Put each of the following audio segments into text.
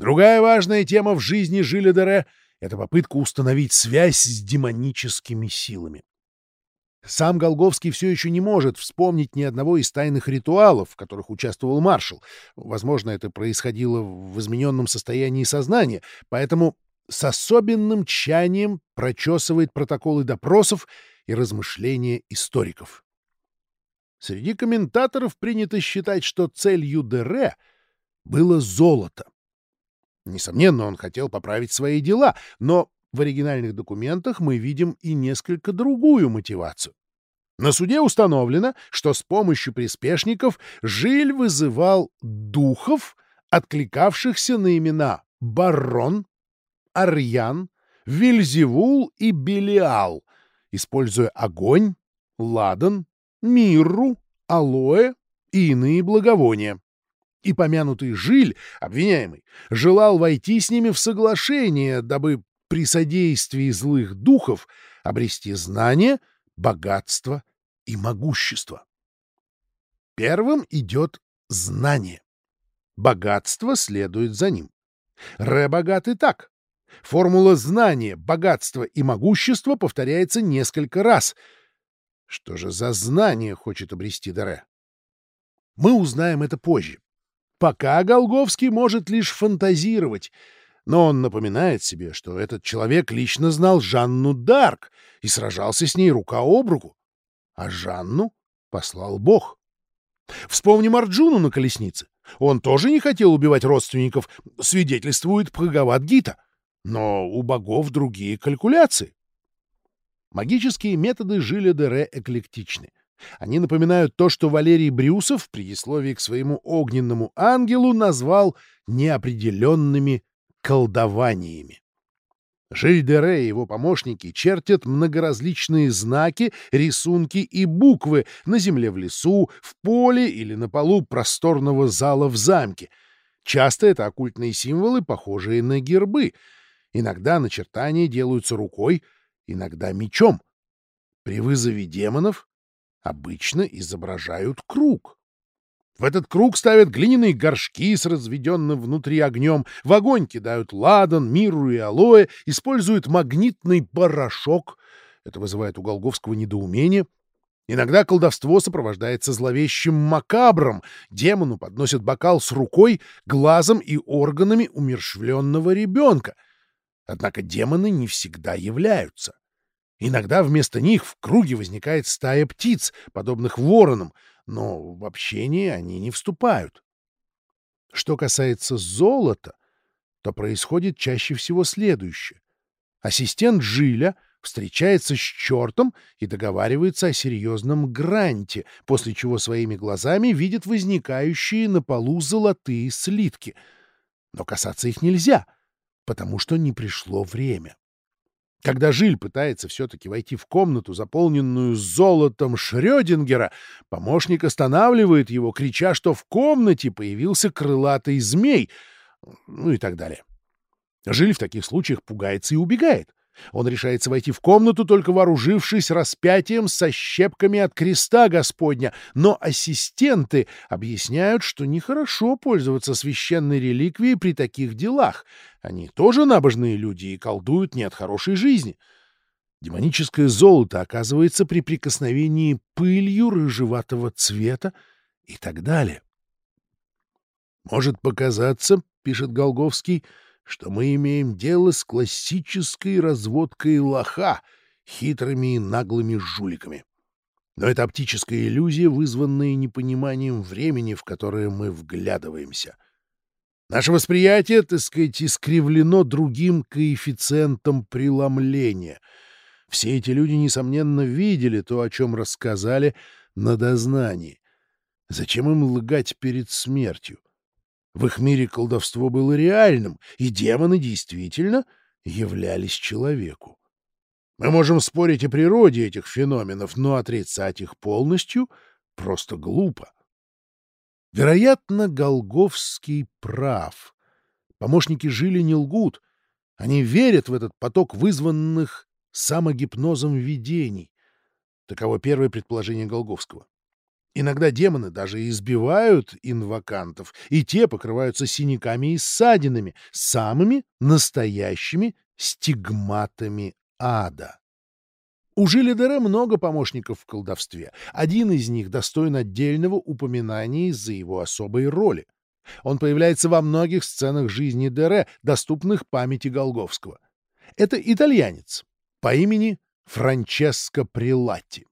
Другая важная тема в жизни Жиля это попытка установить связь с демоническими силами. Сам Голговский все еще не может вспомнить ни одного из тайных ритуалов, в которых участвовал маршал. Возможно, это происходило в измененном состоянии сознания, поэтому с особенным тщанием прочесывает протоколы допросов и размышления историков. Среди комментаторов принято считать, что целью Дере было золото. Несомненно, он хотел поправить свои дела, но в оригинальных документах мы видим и несколько другую мотивацию. На суде установлено, что с помощью приспешников Жиль вызывал духов, откликавшихся на имена Барон, Арьян, Вильзевул и Белиал, используя огонь, ладан, мирру, алоэ и иные благовония и помянутый Жиль, обвиняемый, желал войти с ними в соглашение, дабы при содействии злых духов обрести знание, богатство и могущество. Первым идет знание. Богатство следует за ним. Ре богат и так. Формула знания, богатства и могущества повторяется несколько раз. Что же за знание хочет обрести Дере? Мы узнаем это позже. Пока Голговский может лишь фантазировать, но он напоминает себе, что этот человек лично знал Жанну Дарк и сражался с ней рука об руку, а Жанну послал Бог. Вспомним Арджуну на колеснице. Он тоже не хотел убивать родственников, свидетельствует Бхагават-гита. Но у богов другие калькуляции. Магические методы Жиля Дере эклектичны. Они напоминают то, что Валерий Брюсов в предисловии к своему огненному ангелу назвал неопределенными колдованиями. Жильдере и его помощники чертят многоразличные знаки, рисунки и буквы на земле в лесу, в поле или на полу просторного зала в замке. Часто это оккультные символы, похожие на гербы. Иногда начертания делаются рукой, иногда мечом. При вызове демонов обычно изображают круг. В этот круг ставят глиняные горшки с разведенным внутри огнем, в огонь кидают ладан, миру и алоэ, используют магнитный порошок. Это вызывает у Голговского недоумение. Иногда колдовство сопровождается зловещим макабром. Демону подносят бокал с рукой, глазом и органами умершвленного ребенка. Однако демоны не всегда являются. Иногда вместо них в круге возникает стая птиц, подобных воронам, но в общение они не вступают. Что касается золота, то происходит чаще всего следующее. Ассистент Жиля встречается с чертом и договаривается о серьезном гранте, после чего своими глазами видит возникающие на полу золотые слитки. Но касаться их нельзя, потому что не пришло время. Когда Жиль пытается все-таки войти в комнату, заполненную золотом Шрёдингера, помощник останавливает его, крича, что в комнате появился крылатый змей, ну и так далее. Жиль в таких случаях пугается и убегает. Он решается войти в комнату, только вооружившись распятием со щепками от креста Господня, но ассистенты объясняют, что нехорошо пользоваться священной реликвией при таких делах. Они тоже набожные люди и колдуют не от хорошей жизни. Демоническое золото оказывается при прикосновении пылью рыжеватого цвета и так далее. «Может показаться, — пишет Голговский, — что мы имеем дело с классической разводкой лоха, хитрыми и наглыми жуликами. Но это оптическая иллюзия, вызванная непониманием времени, в которое мы вглядываемся. Наше восприятие, так сказать, искривлено другим коэффициентом преломления. Все эти люди, несомненно, видели то, о чем рассказали на дознании. Зачем им лгать перед смертью? В их мире колдовство было реальным, и демоны действительно являлись человеку. Мы можем спорить о природе этих феноменов, но отрицать их полностью просто глупо. Вероятно, Голговский прав. Помощники жили не лгут. Они верят в этот поток вызванных самогипнозом видений. Таково первое предположение Голговского. Иногда демоны даже избивают инвокантов, и те покрываются синяками и ссадинами, самыми настоящими стигматами ада. У Жилидера много помощников в колдовстве. Один из них достоин отдельного упоминания из-за его особой роли. Он появляется во многих сценах жизни Дере, доступных памяти Голговского. Это итальянец по имени Франческо Прилати.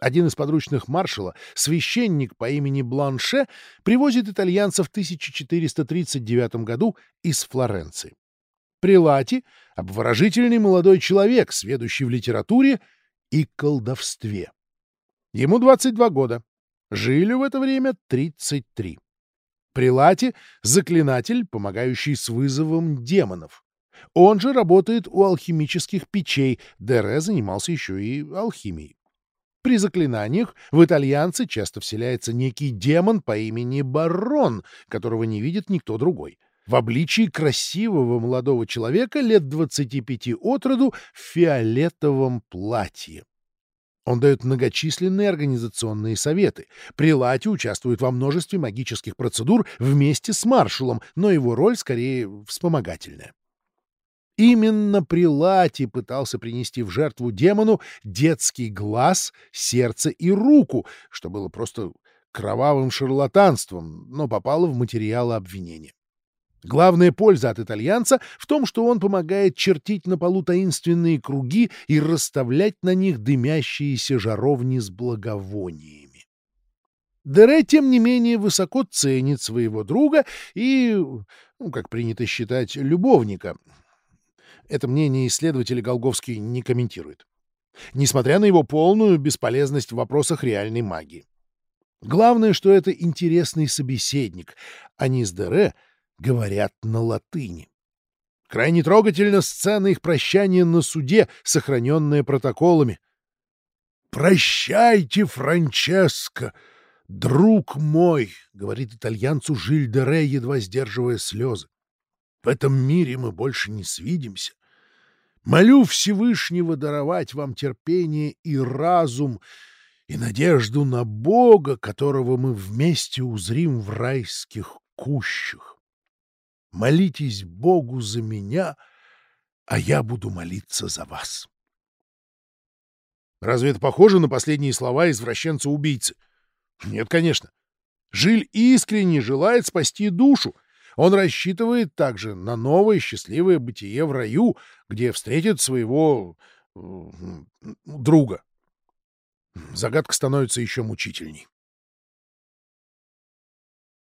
Один из подручных маршала, священник по имени Бланше, привозит итальянца в 1439 году из Флоренции. Прилати — обворожительный молодой человек, сведущий в литературе и колдовстве. Ему 22 года. Жили в это время 33. Прилати — заклинатель, помогающий с вызовом демонов. Он же работает у алхимических печей, Дере занимался еще и алхимией. При заклинаниях в итальянце часто вселяется некий демон по имени Барон, которого не видит никто другой. В обличии красивого молодого человека лет 25 от роду в фиолетовом платье. Он дает многочисленные организационные советы. Прилати участвует во множестве магических процедур вместе с маршалом, но его роль скорее вспомогательная. Именно Прилати пытался принести в жертву демону детский глаз, сердце и руку, что было просто кровавым шарлатанством, но попало в материалы обвинения. Главная польза от итальянца в том, что он помогает чертить на полу таинственные круги и расставлять на них дымящиеся жаровни с благовониями. Дере, тем не менее, высоко ценит своего друга и, ну, как принято считать, любовника, это мнение исследователь Голговский не комментирует. Несмотря на его полную бесполезность в вопросах реальной магии. Главное, что это интересный собеседник. Они с Дере говорят на латыни. Крайне трогательна сцена их прощания на суде, сохраненная протоколами. «Прощайте, Франческо, друг мой!» — говорит итальянцу Жиль Дере, едва сдерживая слезы. «В этом мире мы больше не свидимся. Молю Всевышнего даровать вам терпение и разум, и надежду на Бога, которого мы вместе узрим в райских кущах. Молитесь Богу за меня, а я буду молиться за вас. Разве это похоже на последние слова извращенца-убийцы? Нет, конечно. Жиль искренне желает спасти душу, он рассчитывает также на новое счастливое бытие в раю, где встретит своего друга. Загадка становится еще мучительней.